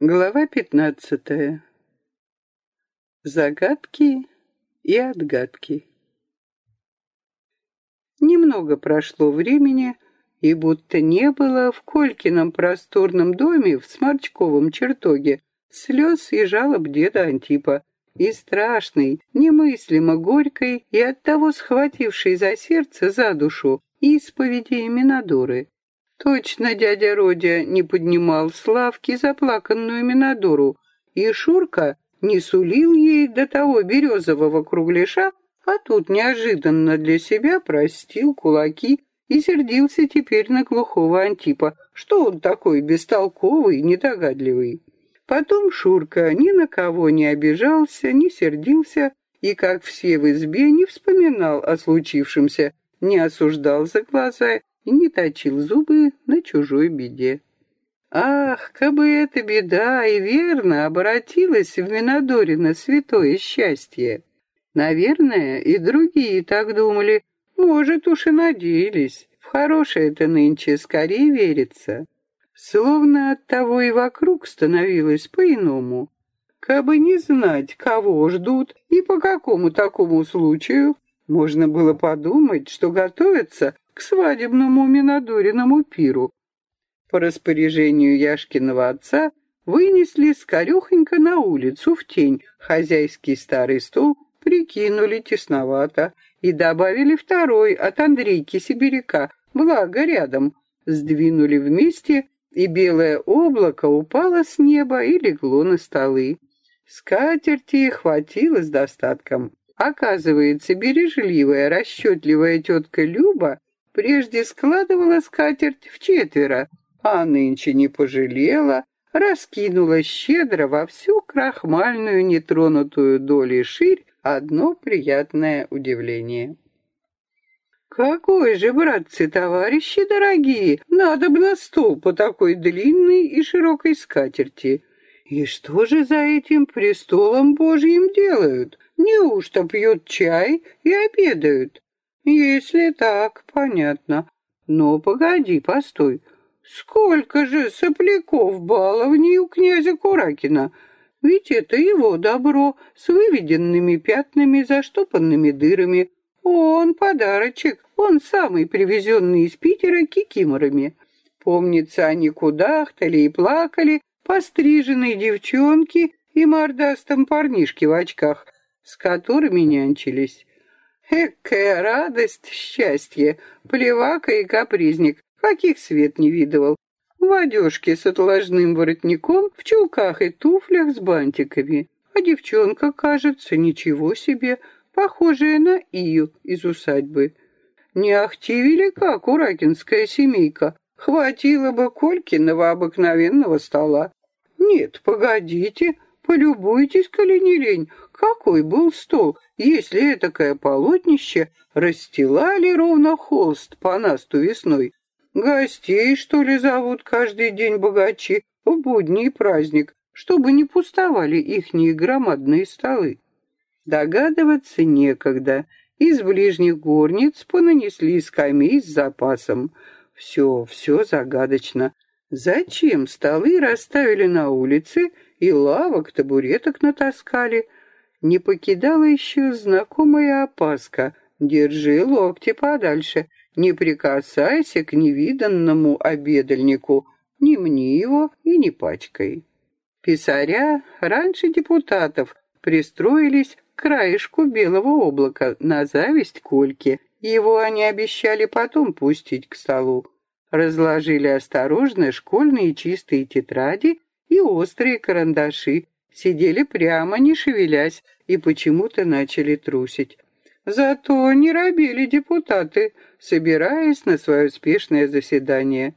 Глава пятнадцатая. Загадки и отгадки. Немного прошло времени, и будто не было в Колькином просторном доме в Сморчковом чертоге слез и жалоб деда Антипа, и страшной, немыслимо горькой и оттого схватившей за сердце, за душу, исповеди Минадоры. Точно дядя Родя не поднимал с лавки заплаканную Минадору, и Шурка не сулил ей до того березового кругляша, а тут неожиданно для себя простил кулаки и сердился теперь на глухого Антипа, что он такой бестолковый, недогадливый. Потом Шурка ни на кого не обижался, не сердился и, как все в избе, не вспоминал о случившемся, не осуждал за глаза и не точил зубы на чужой беде. Ах, кабы эта беда и верно обратилась в Минодорина святое счастье! Наверное, и другие так думали, может, уж и надеялись. В хорошее-то нынче скорее верится. Словно от того и вокруг становилось по-иному. Кабы не знать, кого ждут и по какому такому случаю, можно было подумать, что готовятся к свадебному Минодориному пиру. По распоряжению Яшкиного отца вынесли скорехонько на улицу в тень хозяйский старый стол, прикинули тесновато и добавили второй от Андрейки Сибиряка, благо рядом, сдвинули вместе, и белое облако упало с неба и легло на столы. Скатерти хватило с достатком. Оказывается, бережливая, расчетливая тетка Люба прежде складывала скатерть в четверо, а нынче не пожалела, раскинула щедро во всю крахмальную нетронутую долю ширь одно приятное удивление. «Какой же, братцы-товарищи дорогие, надо бы на стол по такой длинной и широкой скатерти. И что же за этим престолом Божьим делают? Неужто пьют чай и обедают? Если так, понятно. Но погоди, постой. Сколько же сопляков баловней у князя Куракина? Ведь это его добро с выведенными пятнами, заштопанными дырами. Он подарочек, он самый привезенный из Питера кикиморами. Помнится, они кудахтали и плакали, постриженные девчонки и мордастом парнишки в очках — с которыми нянчились. Экая радость, счастье, плевака и капризник, каких свет не видывал. В одежке с отложным воротником, в чулках и туфлях с бантиками. А девчонка, кажется, ничего себе, похожая на Ию из усадьбы. Не ахти велика куракинская семейка, хватило бы Колькиного обыкновенного стола. Нет, погодите, полюбуйтесь, коли лень, какой был стол, если этакое полотнище расстилали ровно холст по насту весной? Гостей, что ли, зовут каждый день богачи в будний праздник, чтобы не пустовали ихние громадные столы? Догадываться некогда. Из ближних горниц понанесли скамей с запасом. Все, все загадочно. Зачем столы расставили на улице и лавок, табуреток натаскали? не покидала еще знакомая опаска. Держи локти подальше, не прикасайся к невиданному обедальнику, не мни его и не пачкай. Писаря раньше депутатов пристроились к краешку белого облака на зависть Кольки. Его они обещали потом пустить к столу. Разложили осторожно школьные чистые тетради и острые карандаши, сидели прямо, не шевелясь, и почему-то начали трусить. Зато не робили депутаты, собираясь на свое успешное заседание.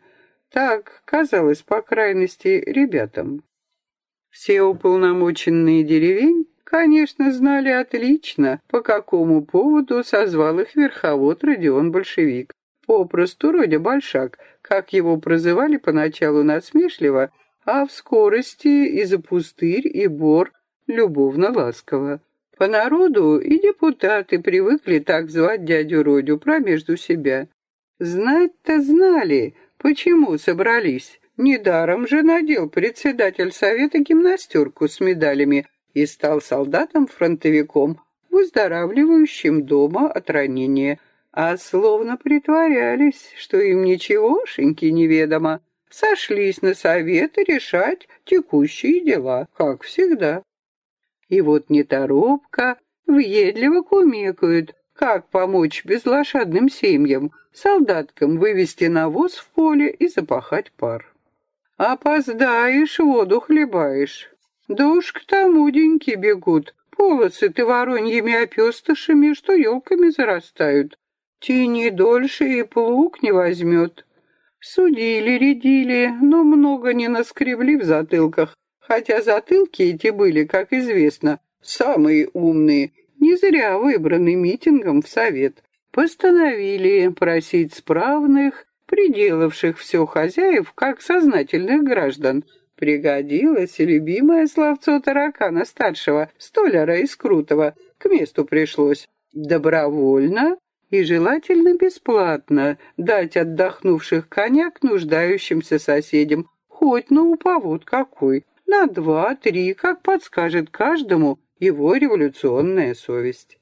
Так казалось, по крайности, ребятам. Все уполномоченные деревень, конечно, знали отлично, по какому поводу созвал их верховод Родион Большевик. Попросту Родя Большак, как его прозывали поначалу насмешливо, а в скорости и за пустырь, и бор любовно-ласково. По народу и депутаты привыкли так звать дядю Родю промежду себя. Знать-то знали, почему собрались, Недаром же надел председатель совета гимнастерку с медалями и стал солдатом-фронтовиком, выздоравливающим дома от ранения, а словно притворялись, что им ничегошеньки неведомо, сошлись на советы решать текущие дела, как всегда. И вот неторопко, въедливо кумекают, как помочь безлошадным семьям, солдаткам вывести навоз в поле и запахать пар. Опоздаешь, воду хлебаешь. Да уж к тому деньки бегут, полосы ты вороньими опестышами, что елками зарастают. Тяни дольше и плуг не возьмет. Судили, рядили, но много не наскребли в затылках, хотя затылки эти были, как известно, самые умные, не зря выбраны митингом в совет. Постановили просить справных, приделавших все хозяев, как сознательных граждан. Пригодилось любимое словцо таракана-старшего, столяра из Крутого, к месту пришлось. Добровольно и желательно бесплатно дать отдохнувших коняк нуждающимся соседям, хоть на уповод какой, на два-три, как подскажет каждому его революционная совесть.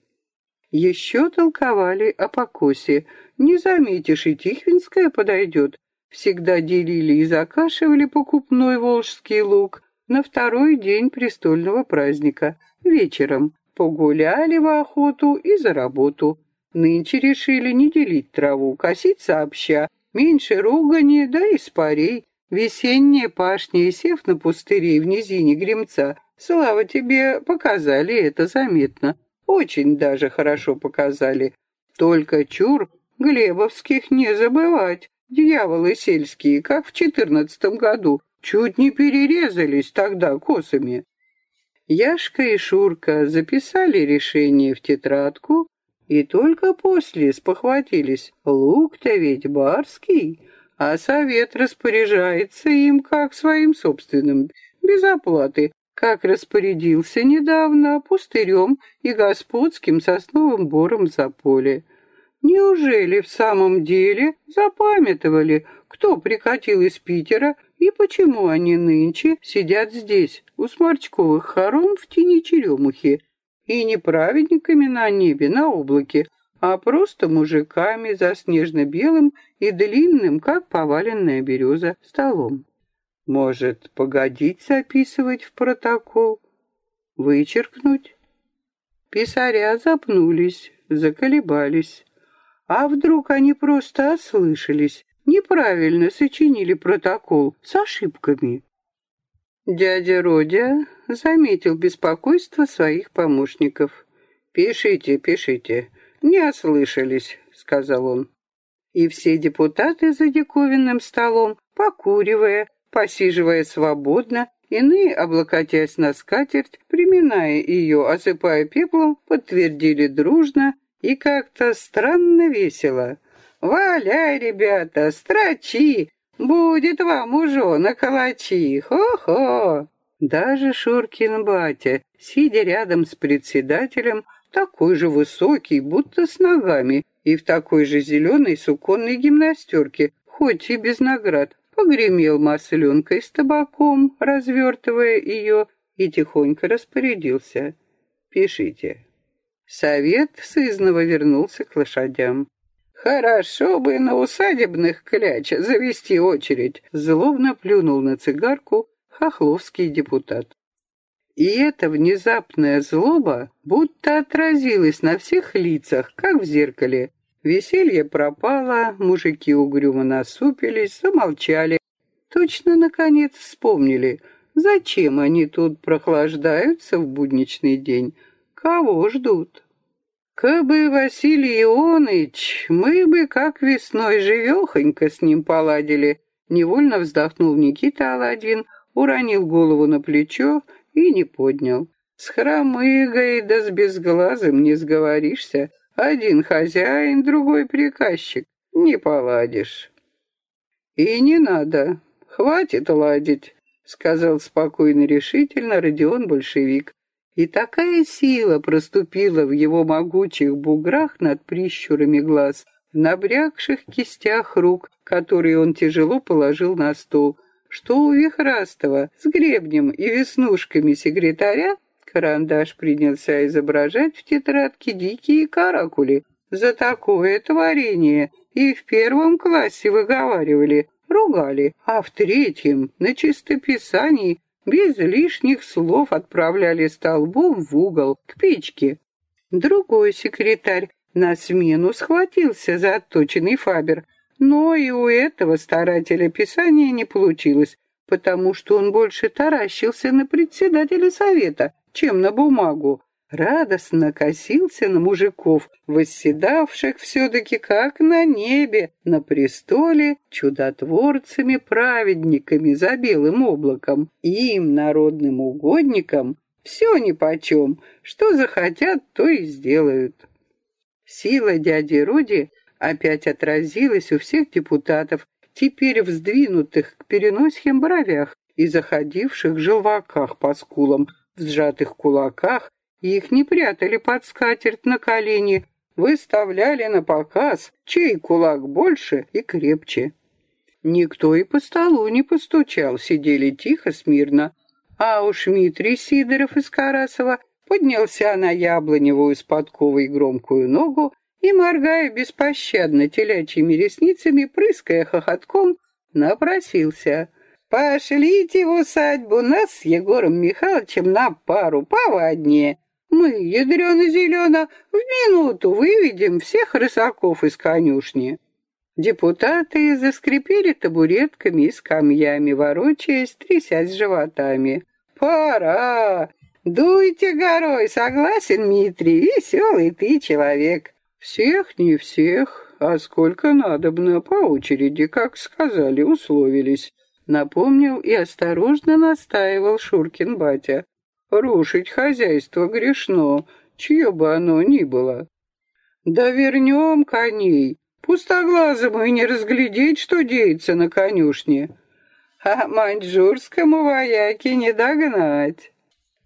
Еще толковали о покосе. Не заметишь, и Тихвинская подойдет. Всегда делили и закашивали покупной волжский лук на второй день престольного праздника, вечером. Погуляли в охоту и за работу. Нынче решили не делить траву, косить сообща, меньше ругани, да и спарей. Весенняя пашня и сев на пустыре в низине Гремца, слава тебе, показали это заметно. Очень даже хорошо показали. Только чур Глебовских не забывать. Дьяволы сельские, как в четырнадцатом году, чуть не перерезались тогда косами. Яшка и Шурка записали решение в тетрадку, и только после спохватились. Лук-то ведь барский, а совет распоряжается им как своим собственным, без оплаты, как распорядился недавно пустырем и господским сосновым бором за поле. Неужели в самом деле запамятовали, кто прикатил из Питера и почему они нынче сидят здесь, у сморчковых хором в тени черемухи, и не праведниками на небе, на облаке, а просто мужиками за снежно-белым и длинным, как поваленная береза, столом. Может, погодить записывать в протокол? Вычеркнуть? Писаря запнулись, заколебались. А вдруг они просто ослышались, неправильно сочинили протокол с ошибками? Дядя Родя заметил беспокойство своих помощников. «Пишите, пишите. Не ослышались», — сказал он. И все депутаты за диковинным столом, покуривая, посиживая свободно, иные, облокотясь на скатерть, приминая ее, осыпая пеплом, подтвердили дружно и как-то странно весело. «Валяй, ребята, строчи! Будет вам уже на калачи, хо-хо!» Даже Шуркин батя, сидя рядом с председателем, такой же высокий, будто с ногами, и в такой же зеленой суконной гимнастерке, хоть и без наград, погремел масленкой с табаком, развертывая ее, и тихонько распорядился. «Пишите». Совет сызново вернулся к лошадям. «Хорошо бы на усадебных кляч завести очередь», — злобно плюнул на цигарку хохловский депутат. И эта внезапная злоба будто отразилась на всех лицах, как в зеркале. Веселье пропало, мужики угрюмо насупились, замолчали. Точно, наконец, вспомнили, зачем они тут прохлаждаются в будничный день, кого ждут. Кабы Василий Ионыч, мы бы как весной живехонько с ним поладили. Невольно вздохнул Никита Аладдин, уронил голову на плечо и не поднял. С хромыгой да с безглазым не сговоришься. Один хозяин, другой приказчик. Не поладишь. И не надо. Хватит ладить, сказал спокойно решительно Родион Большевик. И такая сила проступила в его могучих буграх над прищурами глаз, в набрякших кистях рук, которые он тяжело положил на стол. что у Вихрастова с гребнем и веснушками секретаря карандаш принялся изображать в тетрадке дикие каракули. За такое творение и в первом классе выговаривали, ругали, а в третьем на чистописании без лишних слов отправляли столбом в угол к печке. Другой секретарь на смену схватился за отточенный фабер, но и у этого старателя писания не получилось, потому что он больше таращился на председателя совета, чем на бумагу. Радостно косился на мужиков, восседавших все-таки как на небе, на престоле, чудотворцами-праведниками за белым облаком. Им, народным угодникам, все нипочем, что захотят, то и сделают. Сила дяди Руди опять отразилась у всех депутатов, теперь вздвинутых к переносхим бровях и заходивших желваках по скулам, в сжатых кулаках, их не прятали под скатерть на колени, выставляли на показ, чей кулак больше и крепче. Никто и по столу не постучал, сидели тихо, смирно. А уж Митрий Сидоров из Карасова поднялся на яблоневую с подковой громкую ногу и, моргая беспощадно телячьими ресницами, прыская хохотком, напросился. «Пошлите в усадьбу нас с Егором Михайловичем на пару поваднее. Мы, ядрено-зелено, в минуту выведем всех рысаков из конюшни». Депутаты заскрипели табуретками и скамьями, ворочаясь, трясясь животами. «Пора! Дуйте горой, согласен, Митрий, веселый ты человек. Всех не всех, а сколько надобно, по очереди, как сказали, условились. Напомнил и осторожно настаивал Шуркин батя. Рушить хозяйство грешно, чье бы оно ни было. Да вернем коней, пустоглазому и не разглядеть, что деется на конюшне. А маньчжурскому вояке не догнать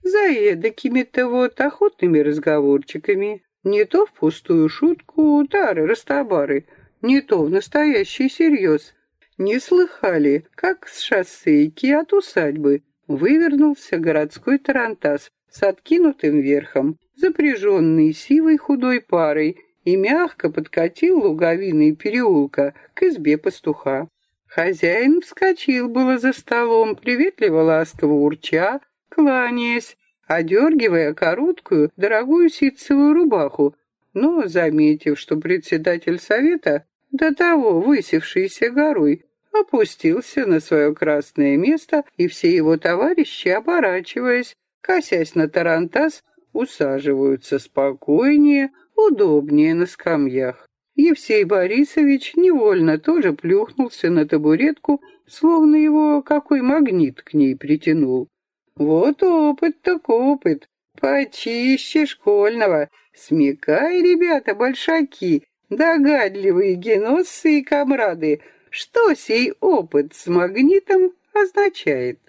за эдакими-то вот охотными разговорчиками. Не то в пустую шутку, тары, растабары, не то в настоящий серьез. Не слыхали, как с шоссейки от усадьбы вывернулся городской тарантас с откинутым верхом, запряженный сивой худой парой, и мягко подкатил луговиной переулка к избе пастуха. Хозяин вскочил было за столом, приветливо ласково урча, кланяясь, одергивая короткую, дорогую ситцевую рубаху, но, заметив, что председатель совета, до того высевшийся горой, опустился на свое красное место, и все его товарищи, оборачиваясь, косясь на тарантас, усаживаются спокойнее, удобнее на скамьях. Евсей Борисович невольно тоже плюхнулся на табуретку, словно его какой магнит к ней притянул. Вот опыт так опыт, почище школьного. Смекай, ребята, большаки, догадливые геноссы и комрады, что сей опыт с магнитом означает.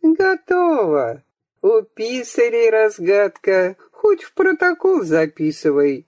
Готово. У писарей разгадка, хоть в протокол записывай.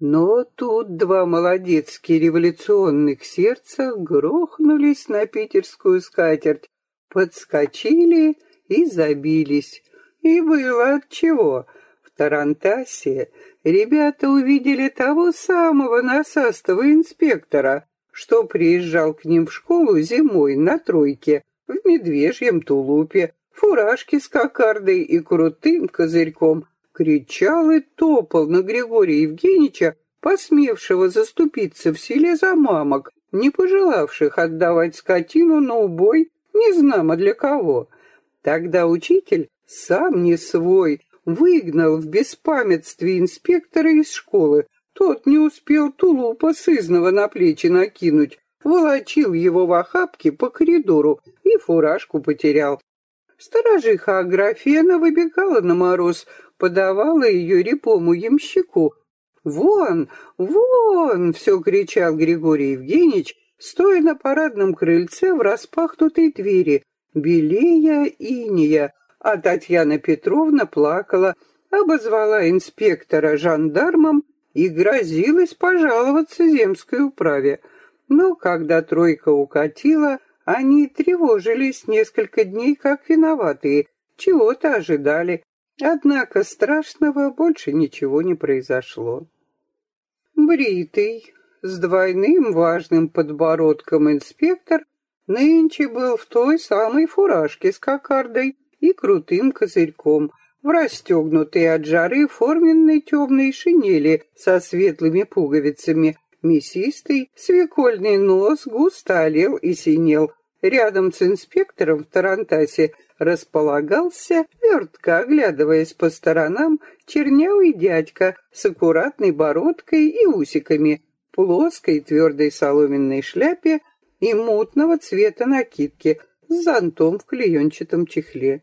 Но тут два молодецки революционных сердца грохнулись на питерскую скатерть, подскочили и забились. И было отчего. В Тарантасе ребята увидели того самого насастого инспектора, что приезжал к ним в школу зимой на тройке, в медвежьем тулупе, фуражке с кокардой и крутым козырьком, кричал и топал на Григория Евгеньевича, посмевшего заступиться в селе за мамок, не пожелавших отдавать скотину на убой незнамо для кого. Тогда учитель, сам не свой, выгнал в беспамятстве инспектора из школы. Тот не успел тулупа сызного на плечи накинуть, волочил его в охапке по коридору и фуражку потерял. Сторожиха Аграфена выбегала на мороз, подавала ее репому ямщику. «Вон, вон!» — все кричал Григорий Евгеньевич, стоя на парадном крыльце в распахнутой двери белея иния, а Татьяна Петровна плакала, обозвала инспектора жандармом и грозилась пожаловаться земской управе. Но когда тройка укатила, Они тревожились несколько дней как виноватые, чего-то ожидали, однако страшного больше ничего не произошло. Бритый, с двойным важным подбородком инспектор нынче был в той самой фуражке с кокардой и крутым козырьком, в расстегнутой от жары форменной темной шинели со светлыми пуговицами, мясистый, свекольный нос густо олел и синел. Рядом с инспектором в Тарантасе располагался, вертко оглядываясь по сторонам, чернявый дядька с аккуратной бородкой и усиками, плоской твердой соломенной шляпе и мутного цвета накидки с зонтом в клеенчатом чехле.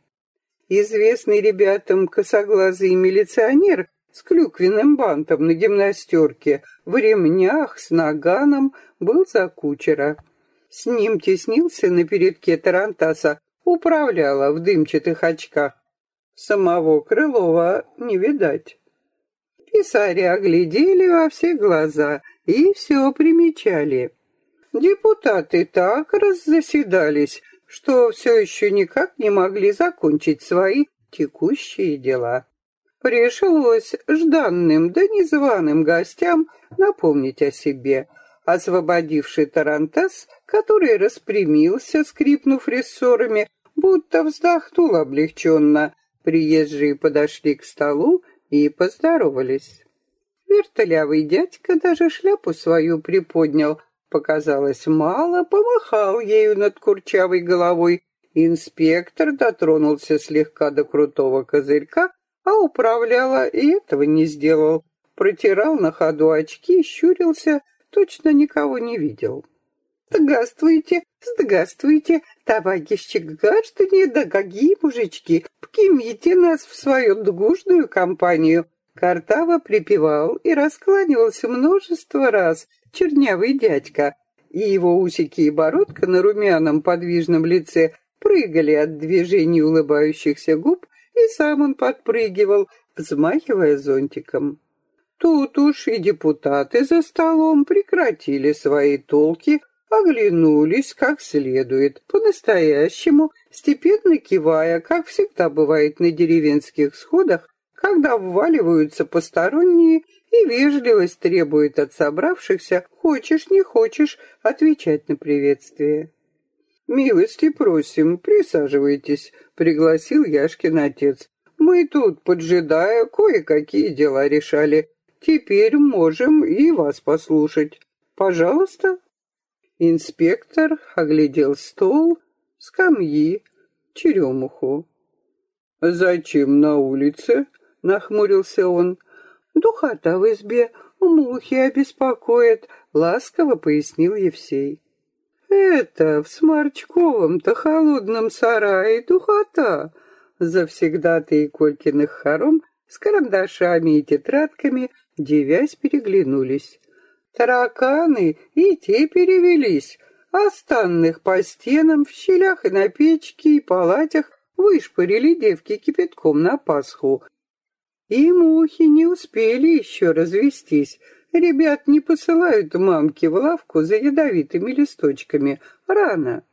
Известный ребятам косоглазый милиционер с клюквенным бантом на гимнастерке, в ремнях, с наганом, был за кучера. С ним теснился на передке Тарантаса, управляла в дымчатых очках. Самого Крылова не видать. Писари оглядели во все глаза и все примечали. Депутаты так раззаседались, что все еще никак не могли закончить свои текущие дела. Пришлось жданным да незваным гостям напомнить о себе, освободивший Тарантас, который распрямился, скрипнув рессорами, будто вздохнул облегченно. Приезжие подошли к столу и поздоровались. Вертолявый дядька даже шляпу свою приподнял, показалось мало, помахал ею над курчавой головой. Инспектор дотронулся слегка до крутого козырька, а управляла и этого не сделал. Протирал на ходу очки, щурился, точно никого не видел. «Здравствуйте, здравствуйте, товарищи граждане, да какие мужички, примите нас в свою дружную компанию!» Картава припевал и раскланивался множество раз, чернявый дядька, и его усики и бородка на румяном подвижном лице прыгали от движений улыбающихся губ, и сам он подпрыгивал, взмахивая зонтиком. Тут уж и депутаты за столом прекратили свои толки, оглянулись как следует, по-настоящему, степенно кивая, как всегда бывает на деревенских сходах, когда вваливаются посторонние, и вежливость требует от собравшихся, хочешь не хочешь, отвечать на приветствие. «Милости просим, присаживайтесь», — пригласил Яшкин отец. «Мы тут, поджидая, кое-какие дела решали. Теперь можем и вас послушать. Пожалуйста». Инспектор оглядел стол, скамьи, черемуху. «Зачем на улице?» — нахмурился он. «Духота в избе, мухи обеспокоят», — ласково пояснил Евсей. «Это в Сморчковом-то холодном сарае духота!» Завсегдатые Колькиных хором с карандашами и тетрадками, девясь, переглянулись. Тараканы и те перевелись, а станных по стенам, в щелях и на печке и палатях вышпарили девки кипятком на Пасху. И мухи не успели еще развестись. Ребят не посылают мамки в лавку за ядовитыми листочками. Рано.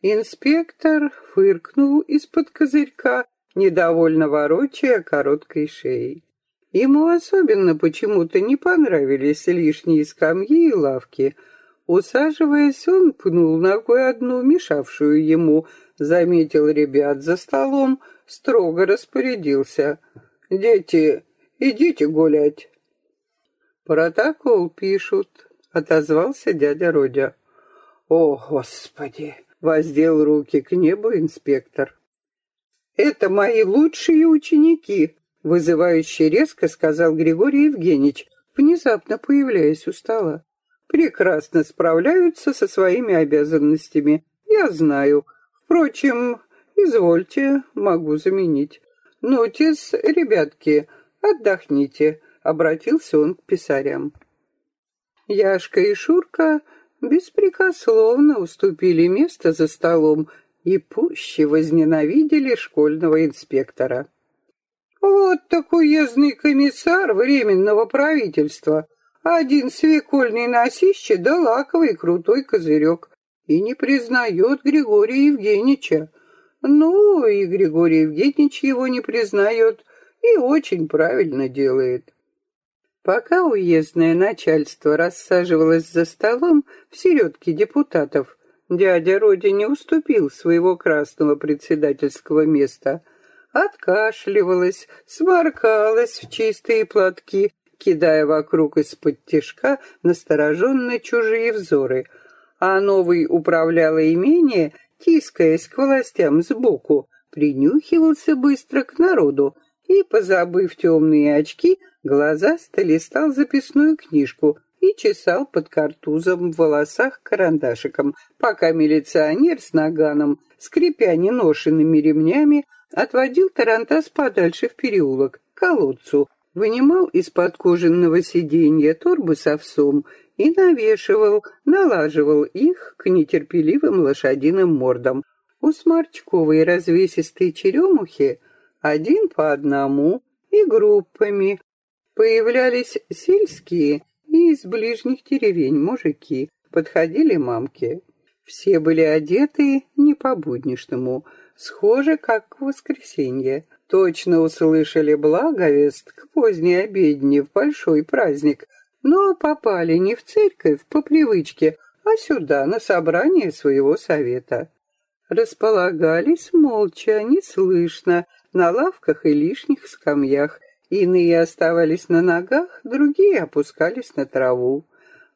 Инспектор фыркнул из-под козырька, недовольно ворочая короткой шеей. Ему особенно почему-то не понравились лишние скамьи и лавки. Усаживаясь, он пнул ногой одну, мешавшую ему, заметил ребят за столом, строго распорядился. «Дети, идите гулять». «Протокол пишут», — отозвался дядя Родя. «О, Господи!» — воздел руки к небу инспектор. «Это мои лучшие ученики», Вызывающе резко сказал Григорий Евгеньевич, внезапно появляясь у стола. Прекрасно справляются со своими обязанностями. Я знаю. Впрочем, извольте, могу заменить. Нотис, ребятки, отдохните, обратился он к писарям. Яшка и Шурка беспрекословно уступили место за столом и пуще возненавидели школьного инспектора. Вот такой уездный комиссар временного правительства. Один свекольный носище да лаковый крутой козырек. и не признает Григория Евгеньевича. Ну, и Григорий Евгеньевич его не признает, и очень правильно делает. Пока уездное начальство рассаживалось за столом в середке депутатов, дядя Роди не уступил своего красного председательского места. Откашливалась, сморкалась в чистые платки, кидая вокруг из-под тишка настороженные чужие взоры, а новый управлял имение, тискаясь к властям сбоку, принюхивался быстро к народу и, позабыв темные очки, глазасто листал записную книжку и чесал под картузом в волосах карандашиком, пока милиционер с наганом, скрипя неношенными ремнями, отводил тарантас подальше в переулок, к колодцу, вынимал из-под кожаного сиденья торбы с овсом и навешивал, налаживал их к нетерпеливым лошадиным мордам. У сморчковой развесистой черемухи один по одному и группами появлялись сельские и из ближних деревень мужики, подходили мамки. Все были одеты не по-будничному, схожи, как в воскресенье точно услышали благовест к поздней обедне в большой праздник, но попали не в церковь по привычке, а сюда, на собрание своего совета. Располагались молча, неслышно, на лавках и лишних скамьях. Иные оставались на ногах, другие опускались на траву.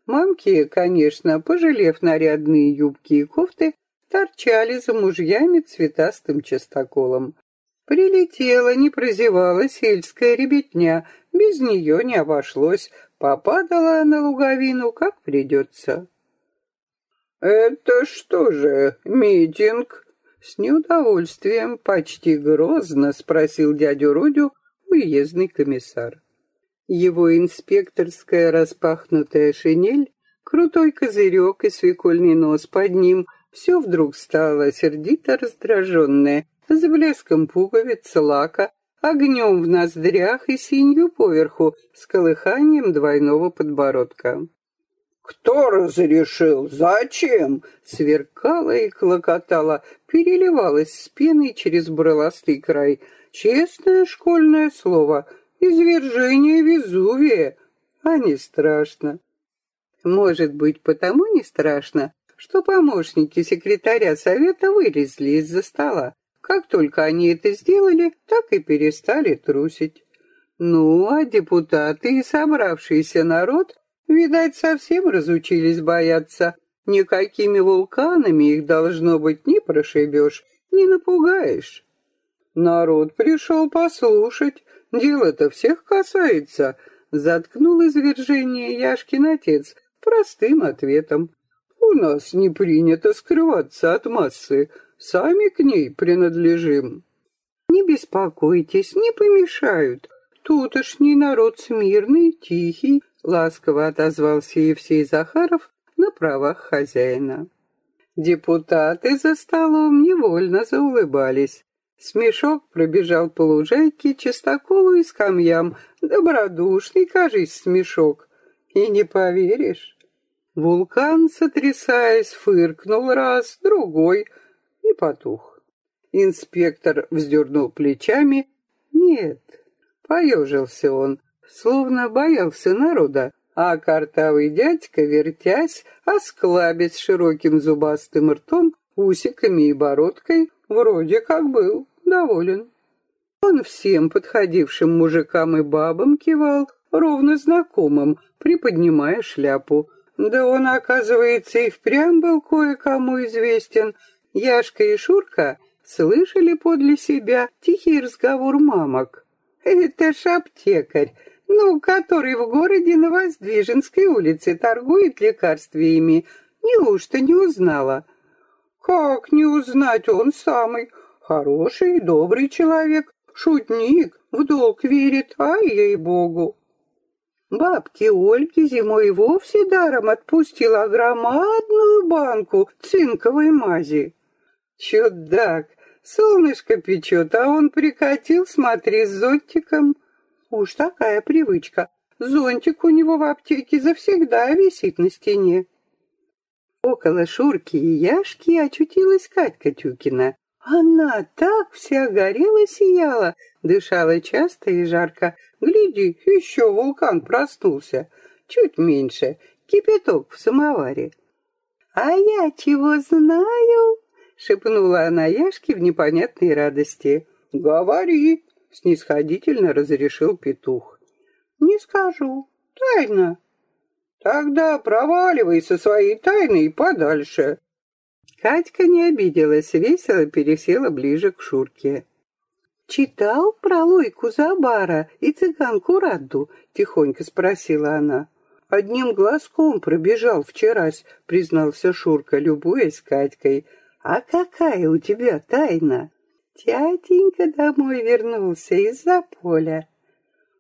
Мамки, конечно, пожалев нарядные юбки и кофты, торчали за мужьями цветастым частоколом. Прилетела, не прозевала сельская ребятня, без нее не обошлось, попадала на луговину, как придется. «Это что же, митинг?» С неудовольствием, почти грозно спросил дядю Родю уездный комиссар. Его инспекторская распахнутая шинель, крутой козырек и свекольный нос под ним — все вдруг стало сердито раздраженное, с блеском пуговиц, лака, огнем в ноздрях и синью поверху, с колыханием двойного подбородка. «Кто разрешил? Зачем?» Сверкала и клокотала, переливалась с пеной через брыластый край. Честное школьное слово. Извержение Везувия. А не страшно. Может быть, потому не страшно, что помощники секретаря совета вылезли из-за стола. Как только они это сделали, так и перестали трусить. Ну, а депутаты и собравшийся народ, видать, совсем разучились бояться. Никакими вулканами их, должно быть, не прошибешь, не напугаешь. Народ пришел послушать, дело-то всех касается. Заткнул извержение Яшкин отец простым ответом. У нас не принято скрываться от массы, Сами к ней принадлежим. Не беспокойтесь, не помешают. Тутошний народ смирный, тихий, ласково отозвался Евсей Захаров на правах хозяина. Депутаты за столом невольно заулыбались. Смешок пробежал по лужайке, чистоколу и скамьям. Добродушный, кажись, смешок. И не поверишь. Вулкан, сотрясаясь, фыркнул раз, другой — и потух. Инспектор вздернул плечами. Нет, поежился он, словно боялся народа, а картавый дядька, вертясь, осклабясь широким зубастым ртом, усиками и бородкой, вроде как был доволен. Он всем подходившим мужикам и бабам кивал, ровно знакомым, приподнимая шляпу. Да он, оказывается, и впрямь был кое-кому известен, Яшка и Шурка слышали подле себя тихий разговор мамок. «Это ж аптекарь, ну, который в городе на Воздвиженской улице торгует лекарствами. Неужто не узнала?» «Как не узнать, он самый хороший и добрый человек, шутник, в долг верит, а ей-богу». Бабке Ольге зимой вовсе даром отпустила громадную банку цинковой мази. Чудак, солнышко печет, а он прикатил, смотри, с зонтиком. Уж такая привычка. Зонтик у него в аптеке завсегда висит на стене. Около Шурки и Яшки очутилась Катька Тюкина. Она так вся горела сияла, дышала часто и жарко. Гляди, еще вулкан проснулся. Чуть меньше, кипяток в самоваре. «А я чего знаю?» — шепнула она Яшке в непонятной радости. «Говори!» — снисходительно разрешил петух. «Не скажу. Тайна». «Тогда проваливай со своей тайной подальше». Катька не обиделась, весело пересела ближе к Шурке. «Читал про Лойку Забара и цыганку Радду?» — тихонько спросила она. «Одним глазком пробежал вчерась», — признался Шурка, любуясь Катькой. «А какая у тебя тайна?» Тятенька домой вернулся из-за поля.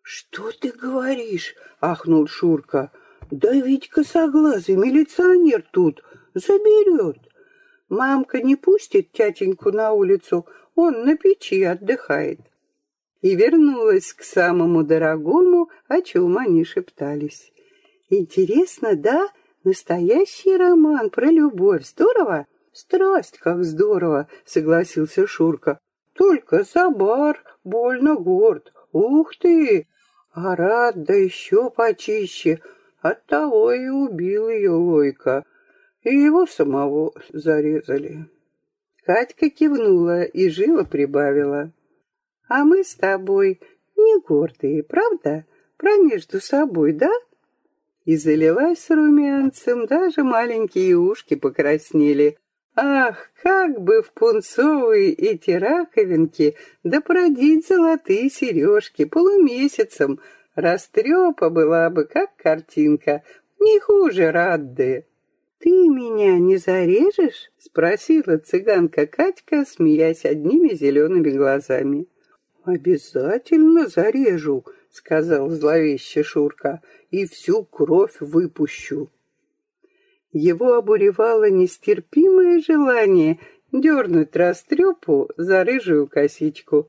«Что ты говоришь?» — ахнул Шурка. «Да ведь косоглазый милиционер тут заберет. Мамка не пустит тятеньку на улицу, он на печи отдыхает». И вернулась к самому дорогому, о чем они шептались. «Интересно, да? Настоящий роман про любовь. Здорово?» «Страсть, как здорово!» — согласился Шурка. «Только Забар больно горд. Ух ты! А рад, да еще почище. Оттого и убил ее Лойка. И его самого зарезали». Катька кивнула и живо прибавила. «А мы с тобой не гордые, правда? Про между собой, да?» И залилась румянцем, даже маленькие ушки покраснели. Ах, как бы в пунцовые эти раковинки да продеть золотые сережки полумесяцем, растрепа была бы, как картинка, не хуже Радды. «Ты меня не зарежешь?» — спросила цыганка Катька, смеясь одними зелеными глазами. «Обязательно зарежу», — сказал зловеще Шурка, — «и всю кровь выпущу». Его обуревало нестерпимое желание дернуть растрепу за рыжую косичку.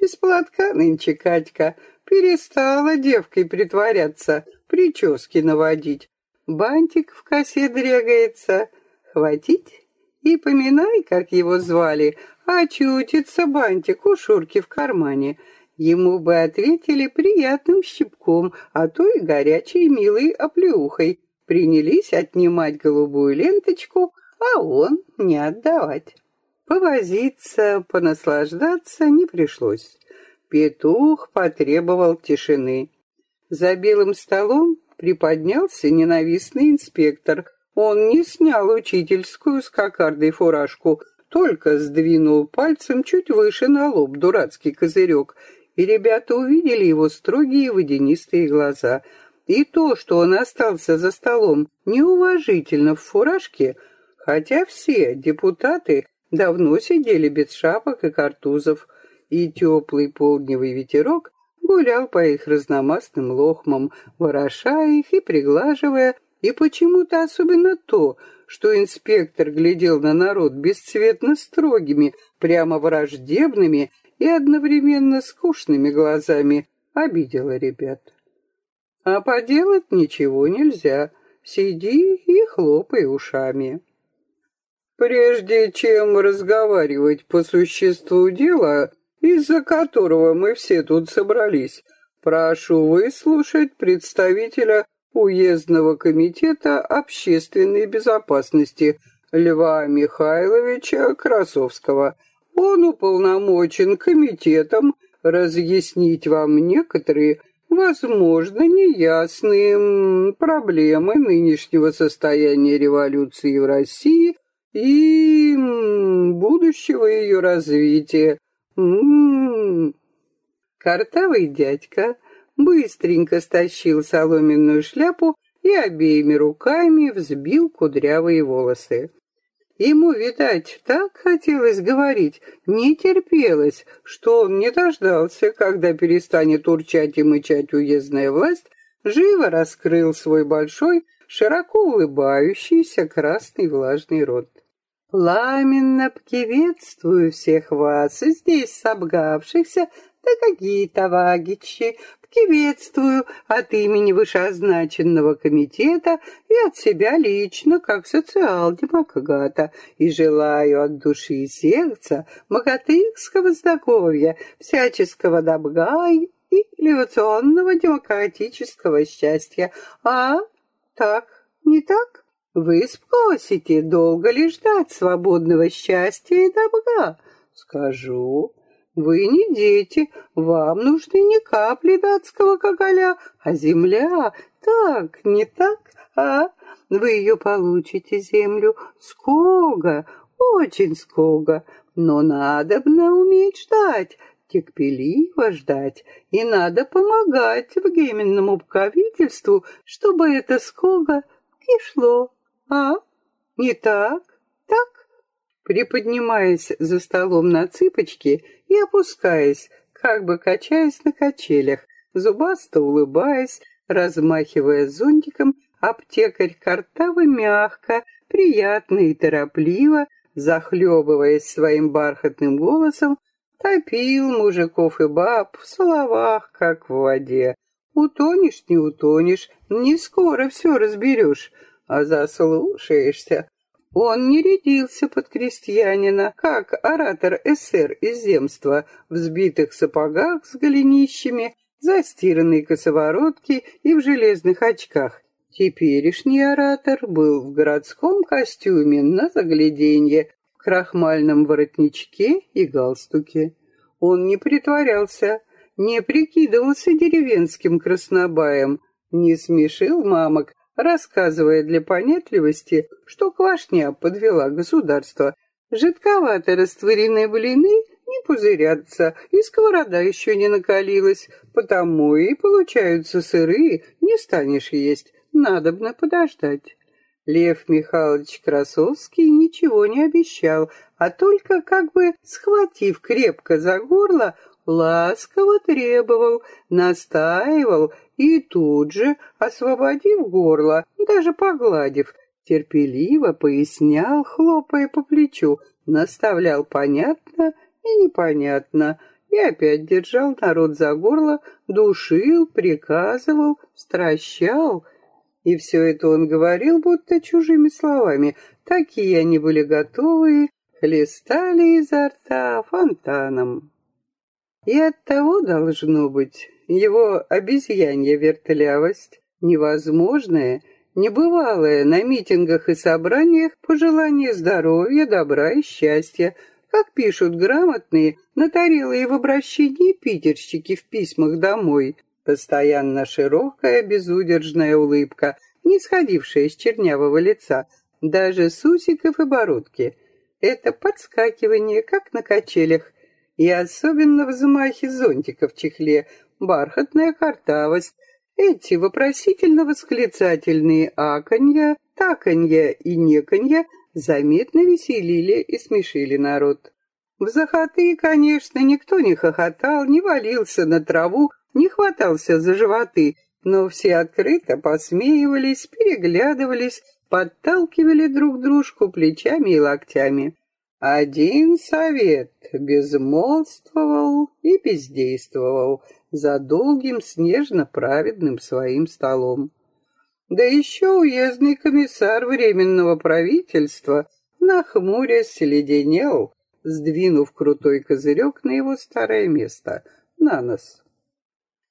Без платка нынче Катька перестала девкой притворяться, прически наводить. Бантик в косе дрягается. Хватить и поминай, как его звали, а чутится бантик у Шурки в кармане. Ему бы ответили приятным щипком, а то и горячей милой оплеухой принялись отнимать голубую ленточку, а он не отдавать. Повозиться, понаслаждаться не пришлось. Петух потребовал тишины. За белым столом приподнялся ненавистный инспектор. Он не снял учительскую с кокардой фуражку, только сдвинул пальцем чуть выше на лоб дурацкий козырек, и ребята увидели его строгие водянистые глаза — и то, что он остался за столом неуважительно в фуражке, хотя все депутаты давно сидели без шапок и картузов, и теплый полдневый ветерок гулял по их разномастным лохмам, вороша их и приглаживая, и почему-то особенно то, что инспектор глядел на народ бесцветно строгими, прямо враждебными и одновременно скучными глазами, обидело ребят. А поделать ничего нельзя. Сиди и хлопай ушами. Прежде чем разговаривать по существу дела, из-за которого мы все тут собрались, прошу выслушать представителя уездного комитета общественной безопасности Льва Михайловича Красовского. Он уполномочен комитетом разъяснить вам некоторые возможно, неясные проблемы нынешнего состояния революции в России и будущего ее развития. М-м-м. Картавый дядька быстренько стащил соломенную шляпу и обеими руками взбил кудрявые волосы. Ему, видать, так хотелось говорить, не терпелось, что он не дождался, когда перестанет урчать и мычать уездная власть, живо раскрыл свой большой, широко улыбающийся красный влажный рот. «Пламенно приветствую всех вас, здесь собгавшихся Да какие товагичи! Приветствую от имени вышеозначенного комитета и от себя лично, как социал-демократа, и желаю от души и сердца богатырского здоровья, всяческого добра и революционного демократического счастья. А? Так? Не так? Вы спросите, долго ли ждать свободного счастья и добра? Скажу, вы не дети, вам нужны не капли датского коголя, а земля. Так, не так, а? Вы ее получите, землю, ского, очень ского. Но надо бы уметь ждать, терпеливо ждать, и надо помогать временному правительству, чтобы это ского пришло. А? Не? Так? Приподнимаясь за столом на цыпочки, и опускаясь, как бы качаясь на качелях, зубасто улыбаясь, размахивая зонтиком, аптекарь картавы мягко, приятно и торопливо, захлебываясь своим бархатным голосом, топил мужиков и баб в словах, как в воде. Утонешь, не утонешь, не скоро все разберешь, а заслушаешься, он не рядился под крестьянина, как оратор СССР из земства, в сбитых сапогах с голенищами, застиранной косоворотке и в железных очках. Теперешний оратор был в городском костюме на загляденье, в крахмальном воротничке и галстуке. Он не притворялся, не прикидывался деревенским краснобаем, не смешил мамок, рассказывая для понятливости, что квашня подвела государство. Жидковато растворенные блины не пузырятся, и сковорода еще не накалилась, потому и получаются сырые, не станешь есть, надобно подождать. Лев Михайлович Красовский ничего не обещал, а только, как бы схватив крепко за горло, ласково требовал, настаивал и тут же, освободив горло, даже погладив, терпеливо пояснял, хлопая по плечу, наставлял понятно и непонятно, и опять держал народ за горло, душил, приказывал, стращал. И все это он говорил будто чужими словами. Такие они были готовые, хлестали изо рта фонтаном. И от того должно быть его обезьянья вертлявость, невозможное, небывалое на митингах и собраниях пожелание здоровья, добра и счастья, как пишут грамотные, натарелые в обращении питерщики в письмах домой. Постоянно широкая, безудержная улыбка, не сходившая с чернявого лица, даже с усиков и бородки. Это подскакивание, как на качелях, и особенно взмахи зонтика в чехле, бархатная картавость, эти вопросительно-восклицательные аканья, таканья и неканья заметно веселили и смешили народ. В захоты, конечно, никто не хохотал, не валился на траву, не хватался за животы, но все открыто посмеивались, переглядывались, подталкивали друг дружку плечами и локтями. Один совет безмолвствовал и бездействовал за долгим снежно-праведным своим столом. Да еще уездный комиссар Временного правительства, нахмурясь, леденел, сдвинув крутой козырек на его старое место, на нос.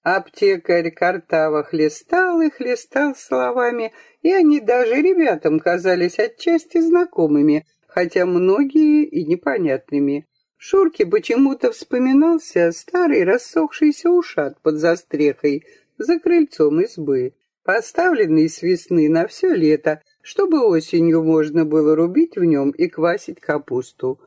Аптекарь Картава хлестал и хлестал словами, и они даже ребятам казались отчасти знакомыми, хотя многие и непонятными. Шурке почему-то вспоминался старый рассохшийся ушат под застрехой за крыльцом избы, поставленный с весны на все лето, чтобы осенью можно было рубить в нем и квасить капусту.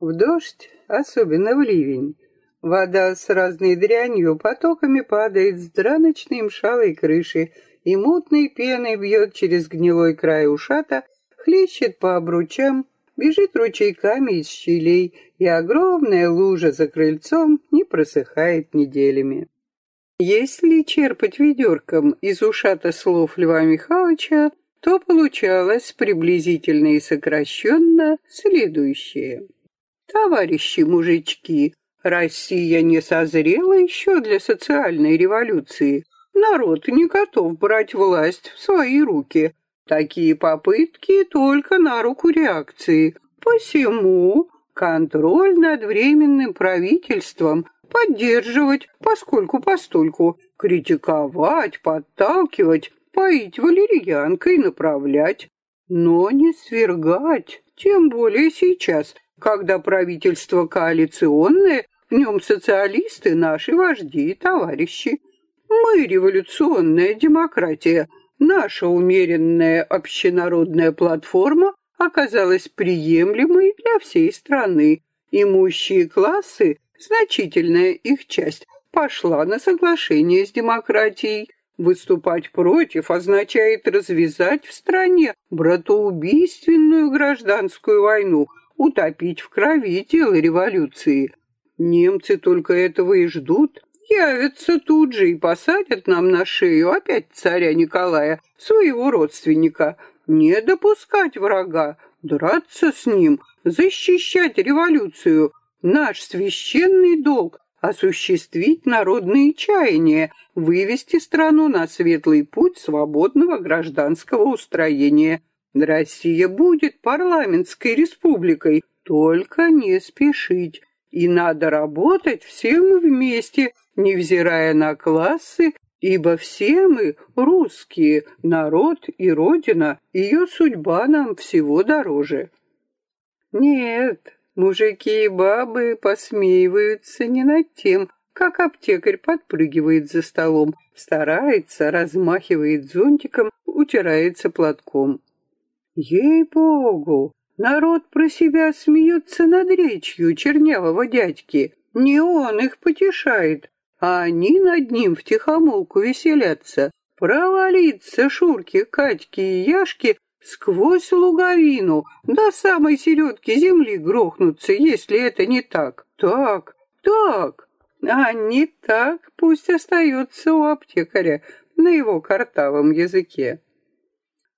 В дождь, особенно в ливень, вода с разной дрянью потоками падает с драночной мшалой крыши и мутной пеной бьет через гнилой край ушата, хлещет по обручам, бежит ручейками из щелей, и огромная лужа за крыльцом не просыхает неделями. Если черпать ведерком из ушата слов Льва Михайловича, то получалось приблизительно и сокращенно следующее. «Товарищи мужички, Россия не созрела еще для социальной революции. Народ не готов брать власть в свои руки. Такие попытки только на руку реакции. Посему контроль над временным правительством поддерживать поскольку-постольку, критиковать, подталкивать, поить валерьянкой, направлять, но не свергать, тем более сейчас, когда правительство коалиционное, в нем социалисты, наши вожди и товарищи. Мы революционная демократия, наша умеренная общенародная платформа оказалась приемлемой для всей страны. Имущие классы, значительная их часть, пошла на соглашение с демократией. Выступать против означает развязать в стране братоубийственную гражданскую войну, утопить в крови дело революции. Немцы только этого и ждут. Явятся тут же и посадят нам на шею опять царя Николая, своего родственника. Не допускать врага, драться с ним, защищать революцию. Наш священный долг осуществить народные чаяния, вывести страну на светлый путь свободного гражданского устроения. Россия будет парламентской республикой, только не спешить. И надо работать всем вместе, невзирая на классы, ибо все мы русские, народ и родина, ее судьба нам всего дороже. Нет, Мужики и бабы посмеиваются не над тем, как аптекарь подпрыгивает за столом, старается, размахивает зонтиком, утирается платком. Ей-богу, народ про себя смеется над речью чернявого дядьки. Не он их потешает, а они над ним втихомолку веселятся. Провалиться Шурки, Катьки и Яшки сквозь луговину до самой середки земли грохнуться, если это не так. Так, так, а не так пусть остается у аптекаря на его картавом языке.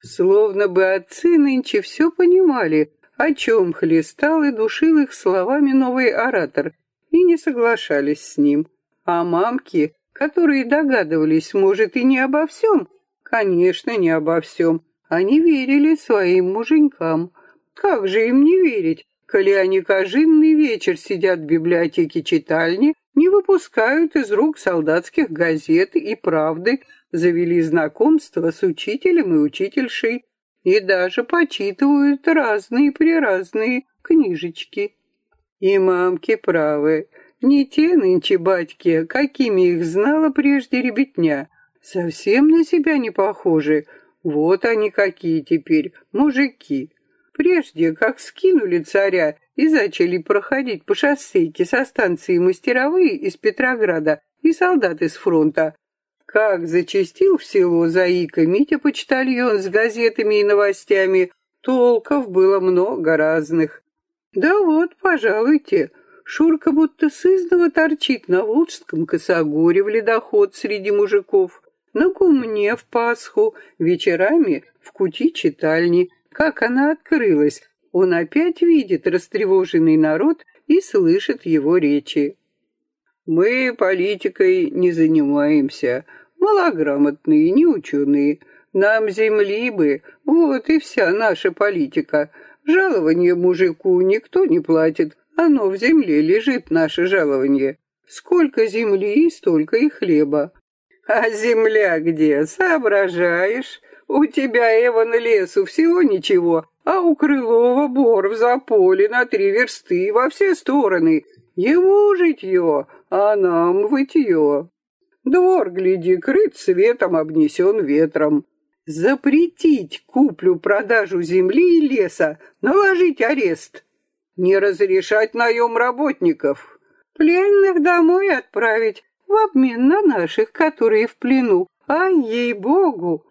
Словно бы отцы нынче все понимали, о чем хлестал и душил их словами новый оратор, и не соглашались с ним. А мамки, которые догадывались, может, и не обо всем, конечно, не обо всем, они верили своим муженькам. Как же им не верить, коли они кожинный вечер сидят в библиотеке читальни, не выпускают из рук солдатских газет и правды, завели знакомство с учителем и учительшей и даже почитывают разные-преразные книжечки. И мамки правы, не те нынче батьки, какими их знала прежде ребятня, совсем на себя не похожи, вот они какие теперь, мужики. Прежде, как скинули царя и начали проходить по шоссейке со станции мастеровые из Петрограда и солдаты с фронта, как зачастил в село Заика Митя-почтальон с газетами и новостями, толков было много разных. Да вот, пожалуйте, Шурка будто сызново торчит на Волжском косогоре в ледоход среди мужиков на кумне в Пасху, вечерами в кути читальни. Как она открылась, он опять видит растревоженный народ и слышит его речи. Мы политикой не занимаемся, малограмотные, не ученые. Нам земли бы, вот и вся наша политика. Жалование мужику никто не платит, оно в земле лежит, наше жалование. Сколько земли, столько и хлеба. А земля где, соображаешь? У тебя, Эван, лесу всего ничего, а у Крылова бор в заполе на три версты во все стороны. Ему житье, а нам вытье. Двор, гляди, крыт светом, обнесен ветром. Запретить куплю-продажу земли и леса, наложить арест. Не разрешать наем работников. Пленных домой отправить, в обмен на наших, которые в плену. А ей-богу!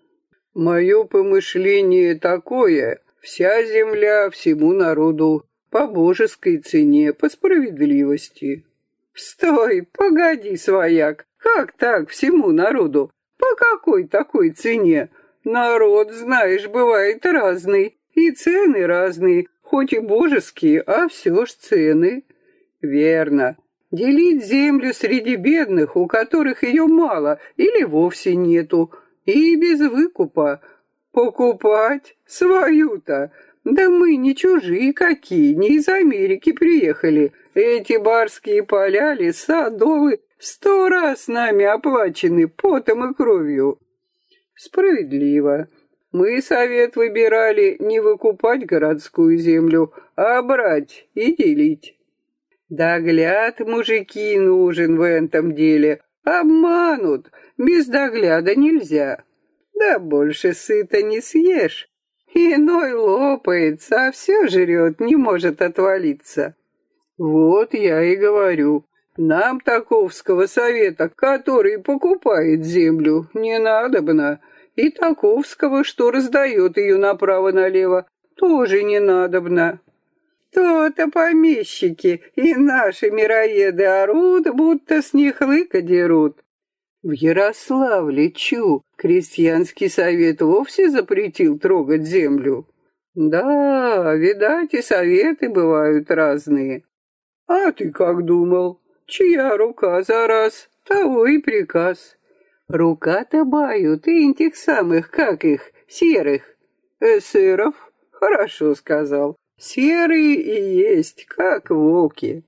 Мое помышление такое, вся земля всему народу, по божеской цене, по справедливости. Стой, погоди, свояк, как так всему народу? По какой такой цене? Народ, знаешь, бывает разный, и цены разные, хоть и божеские, а все ж цены. Верно, Делить землю среди бедных, у которых ее мало или вовсе нету, и без выкупа. Покупать свою-то. Да мы не чужие какие, не из Америки приехали. Эти барские поля, леса, долы сто раз нами оплачены потом и кровью. Справедливо. Мы совет выбирали не выкупать городскую землю, а брать и делить. Догляд, мужики, нужен в этом деле. Обманут, без догляда нельзя. Да больше сыта не съешь. Иной лопается, а все жрет, не может отвалиться. Вот я и говорю, нам таковского совета, который покупает землю, не надобно. И таковского, что раздает ее направо-налево, тоже не надобно. То-то помещики и наши мироеды орут, будто с них лыка дерут. В Ярославле, чу, крестьянский совет вовсе запретил трогать землю. Да, видать, и советы бывают разные. А ты как думал? Чья рука за раз, того и приказ. Рука-то бают, и этих самых, как их, серых. Эсеров, хорошо сказал. Серые и есть, как волки.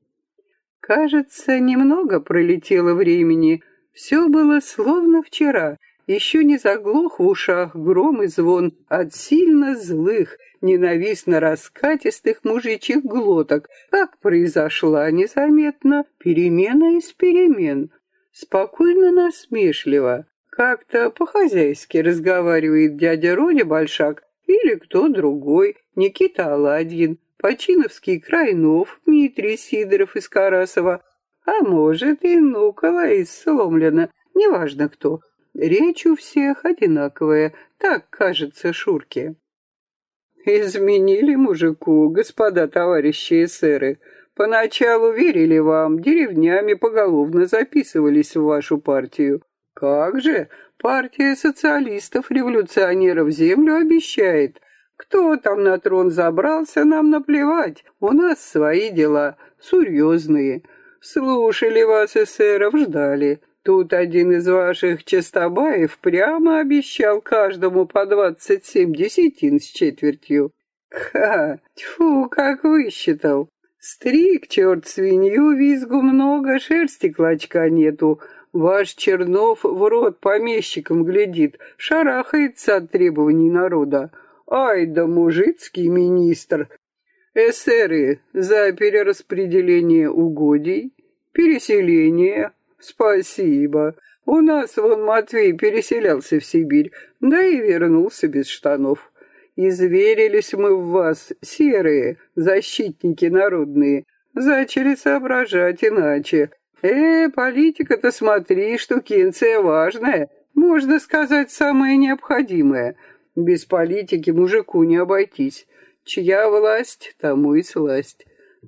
Кажется, немного пролетело времени. Все было словно вчера. Еще не заглох в ушах гром и звон от сильно злых, ненавистно раскатистых мужичьих глоток, как произошла незаметно перемена из перемен спокойно насмешливо, как-то по-хозяйски разговаривает дядя Родя Большак или кто другой, Никита Аладьин, Починовский Крайнов, Дмитрий Сидоров из Карасова, а может и Нукола из Соломлина, неважно кто. Речь у всех одинаковая, так кажется Шурке. Изменили мужику, господа товарищи эсеры, Поначалу верили вам, деревнями поголовно записывались в вашу партию. Как же, партия социалистов-революционеров землю обещает. Кто там на трон забрался, нам наплевать. У нас свои дела, серьезные. Слушали вас, эсеров, ждали. Тут один из ваших частобаев прямо обещал каждому по двадцать семь десятин с четвертью. Ха, тьфу, как высчитал. Стриг, черт свинью, визгу много, шерсти клочка нету. Ваш Чернов в рот помещикам глядит, шарахается от требований народа. Ай да мужицкий министр! Эсеры за перераспределение угодий, переселение. Спасибо. У нас вон Матвей переселялся в Сибирь, да и вернулся без штанов. Изверились мы в вас, серые, защитники народные. Зачали соображать иначе. Э, политика-то смотри, штукенция важная. Можно сказать, самое необходимое. Без политики мужику не обойтись. Чья власть, тому и сласть.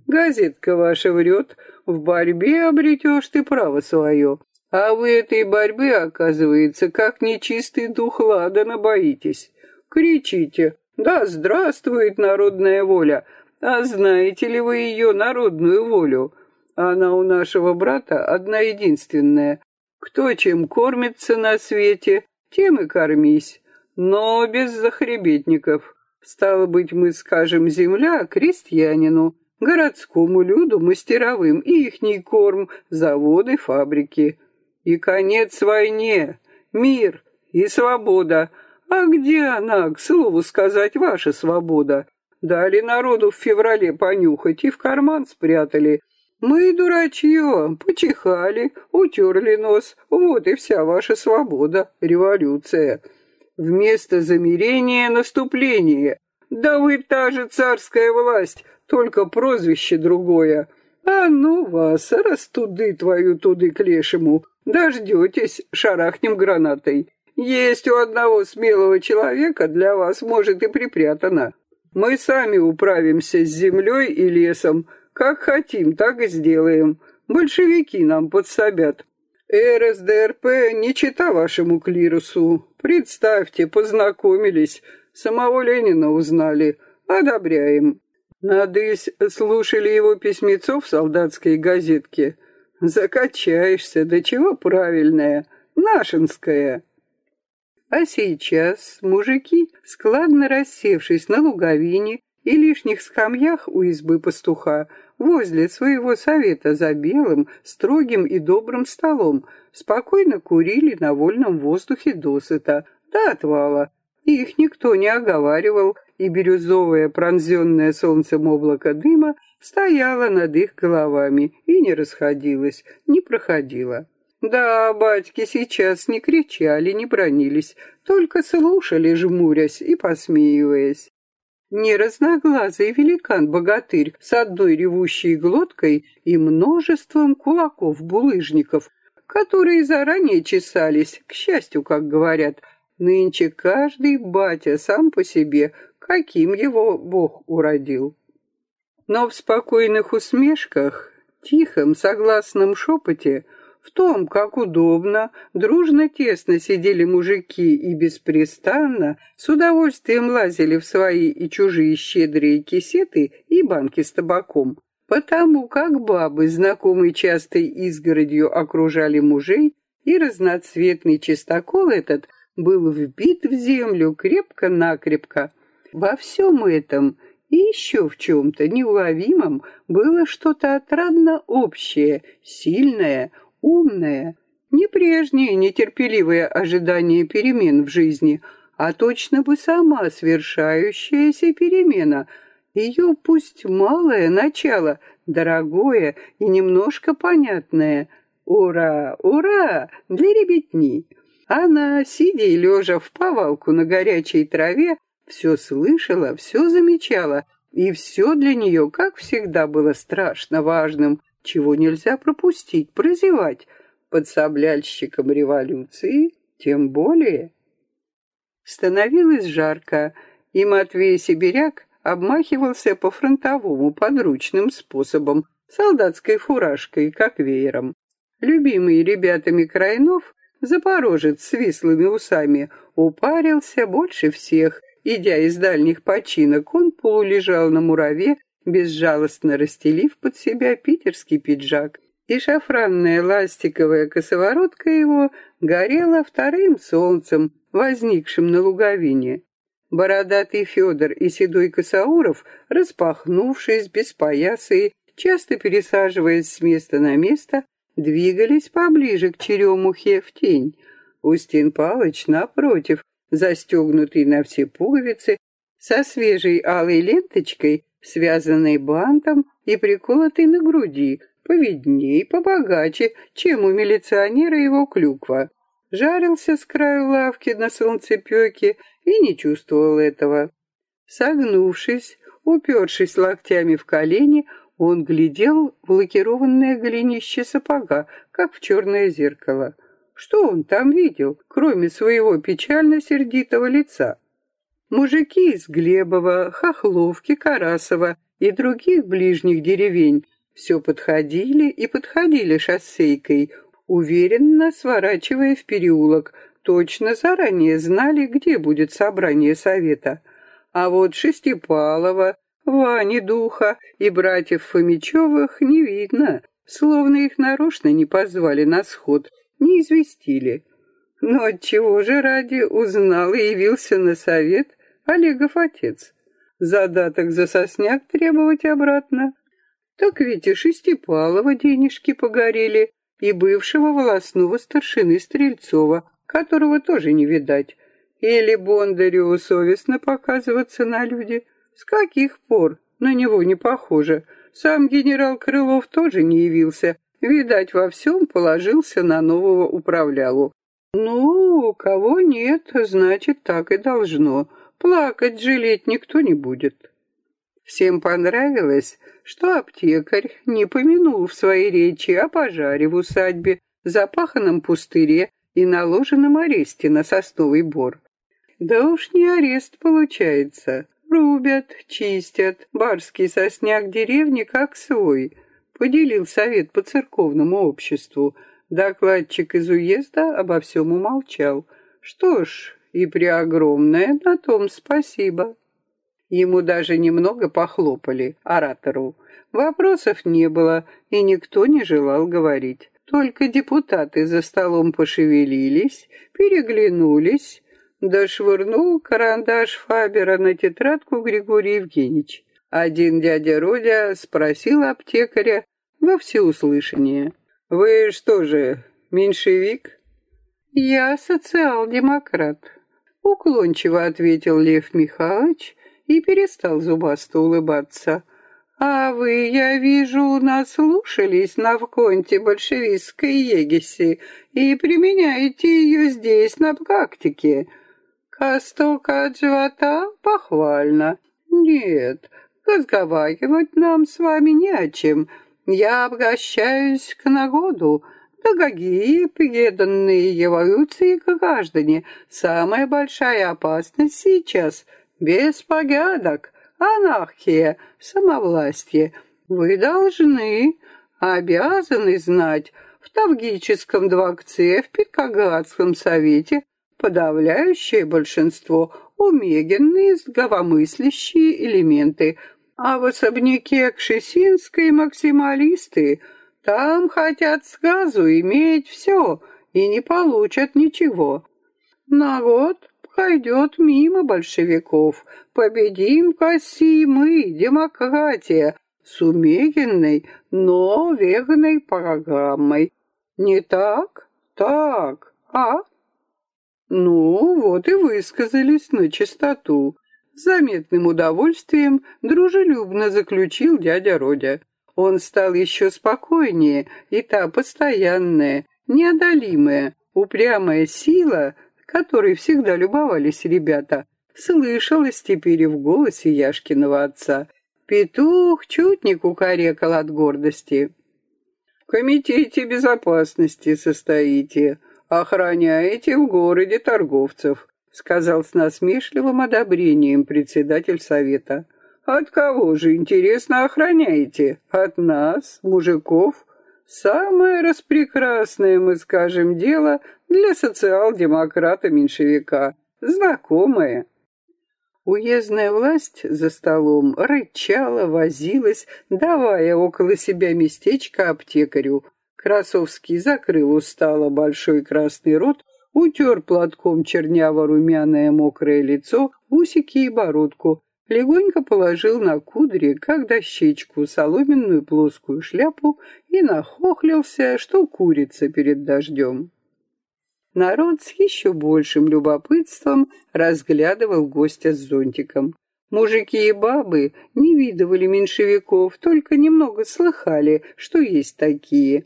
Газетка ваша врет, в борьбе обретешь ты право свое. А вы этой борьбы, оказывается, как нечистый дух ладана боитесь. Кричите, да здравствует народная воля! А знаете ли вы ее народную волю? Она у нашего брата одна единственная. Кто чем кормится на свете, тем и кормись. Но без захребетников. Стало быть, мы скажем земля крестьянину, городскому люду мастеровым, ихний корм, заводы, фабрики. И конец войне, мир и свобода — а где она, к слову сказать, ваша свобода? Дали народу в феврале понюхать и в карман спрятали. Мы, дурачье, почихали, утерли нос. Вот и вся ваша свобода, революция. Вместо замирения наступление. Да вы та же царская власть, только прозвище другое. А ну вас, растуды твою туды к лешему. Дождетесь, шарахнем гранатой. Есть у одного смелого человека для вас, может, и припрятано. Мы сами управимся с землей и лесом. Как хотим, так и сделаем. Большевики нам подсобят. РСДРП не чита вашему клирусу. Представьте, познакомились, самого Ленина узнали. Одобряем. Надысь слушали его письмецо в солдатской газетке. Закачаешься, да чего правильная, нашинская. А сейчас мужики, складно рассевшись на луговине и лишних скамьях у избы пастуха, возле своего совета за белым, строгим и добрым столом, спокойно курили на вольном воздухе досыта, до отвала. Их никто не оговаривал, и бирюзовое пронзенное солнцем облако дыма стояло над их головами и не расходилось, не проходило. Да, батьки сейчас не кричали, не бронились, только слушали, жмурясь и посмеиваясь. Не разноглазый великан-богатырь с одной ревущей глоткой и множеством кулаков-булыжников, которые заранее чесались, к счастью, как говорят, нынче каждый батя сам по себе, каким его Бог уродил. Но в спокойных усмешках, тихом, согласном шепоте — в том, как удобно, дружно-тесно сидели мужики и беспрестанно с удовольствием лазили в свои и чужие щедрые кисеты и банки с табаком, потому как бабы, знакомые частой изгородью, окружали мужей, и разноцветный чистокол этот был вбит в землю крепко-накрепко. Во всем этом и еще в чем-то неуловимом было что-то отрадно общее, сильное, умная, не прежнее нетерпеливое ожидание перемен в жизни, а точно бы сама свершающаяся перемена, ее пусть малое начало, дорогое и немножко понятное. Ура, ура, для ребятни! Она, сидя и лежа в повалку на горячей траве, все слышала, все замечала, и все для нее, как всегда, было страшно важным — чего нельзя пропустить, прозевать под собляльщиком революции, тем более. Становилось жарко, и Матвей Сибиряк обмахивался по-фронтовому подручным способом, солдатской фуражкой, как веером. Любимый ребятами Крайнов, запорожец с вислыми усами, упарился больше всех. Идя из дальних починок, он полулежал на мураве безжалостно расстелив под себя питерский пиджак, и шафранная ластиковая косоворотка его горела вторым солнцем, возникшим на луговине. Бородатый Федор и седой Косауров, распахнувшись без пояса и часто пересаживаясь с места на место, двигались поближе к черемухе в тень. Устин Палыч, напротив, застегнутый на все пуговицы, со свежей алой ленточкой, связанный бантом и приколотый на груди, повидней, побогаче, чем у милиционера его клюква. Жарился с краю лавки на солнцепеке и не чувствовал этого. Согнувшись, упершись локтями в колени, он глядел в лакированное голенище сапога, как в черное зеркало. Что он там видел, кроме своего печально-сердитого лица? Мужики из Глебова, Хохловки, Карасова и других ближних деревень все подходили и подходили шоссейкой, уверенно сворачивая в переулок, точно заранее знали, где будет собрание совета. А вот Шестипалова, Вани Духа и братьев Фомичевых не видно, словно их нарочно не позвали на сход, не известили. Но отчего же ради узнал и явился на совет – Олегов отец. Задаток за сосняк требовать обратно. Так ведь и Шестипалова денежки погорели, и бывшего волосного старшины Стрельцова, которого тоже не видать. Или Бондареву совестно показываться на люди. С каких пор? На него не похоже. Сам генерал Крылов тоже не явился. Видать, во всем положился на нового управлялу. Ну, кого нет, значит, так и должно. Плакать, жалеть никто не будет. Всем понравилось, что аптекарь не помянул в своей речи о пожаре в усадьбе, запаханном пустыре и наложенном аресте на сосновый бор. Да уж не арест получается. Рубят, чистят, барский сосняк деревни как свой. Поделил совет по церковному обществу. Докладчик из уезда обо всем умолчал. Что ж, и преогромное на том спасибо. Ему даже немного похлопали, оратору. Вопросов не было, и никто не желал говорить. Только депутаты за столом пошевелились, переглянулись, да швырнул карандаш Фабера на тетрадку Григорий Евгеньевич. Один дядя Родя спросил аптекаря во всеуслышание. «Вы что же, меньшевик?» «Я социал-демократ», — уклончиво ответил Лев Михайлович и перестал зубасто улыбаться. «А вы, я вижу, наслушались на вконте большевистской егиси и применяете ее здесь на практике. Кастока от живота похвально. Нет, разговаривать нам с вами не о чем. Я обращаюсь к народу. Дорогие преданные эволюции граждане, самая большая опасность сейчас — беспорядок» анархия, самовластие. Вы должны, обязаны знать, в Тавгическом дворце, в Петроградском совете подавляющее большинство умеренные здравомыслящие элементы, а в особняке Кшесинской максималисты там хотят сразу иметь все и не получат ничего. Народ пройдет мимо большевиков. Победим в мы, демократия, с умеренной, но верной программой. Не так? Так, а? Ну, вот и высказались на чистоту. С заметным удовольствием дружелюбно заключил дядя Родя. Он стал еще спокойнее, и та постоянная, неодолимая, упрямая сила которой всегда любовались ребята, слышалось теперь и в голосе Яшкиного отца. Петух чуть не кукарекал от гордости. «В комитете безопасности состоите, охраняете в городе торговцев», сказал с насмешливым одобрением председатель совета. «От кого же, интересно, охраняете? От нас, мужиков?» Самое распрекрасное, мы скажем, дело для социал-демократа-меньшевика. Знакомое. Уездная власть за столом рычала, возилась, давая около себя местечко аптекарю. Красовский закрыл устало большой красный рот, утер платком черняво-румяное мокрое лицо, усики и бородку, легонько положил на кудри, как дощечку, соломенную плоскую шляпу и нахохлился, что курица перед дождем. Народ с еще большим любопытством разглядывал гостя с зонтиком. Мужики и бабы не видывали меньшевиков, только немного слыхали, что есть такие.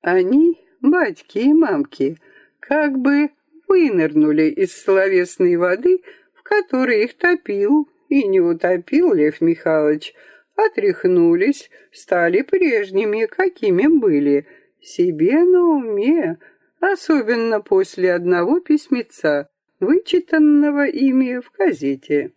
Они, батьки и мамки, как бы вынырнули из словесной воды, в которой их топил и не утопил Лев Михайлович, отряхнулись, стали прежними, какими были, себе на уме, особенно после одного письмеца, вычитанного ими в газете.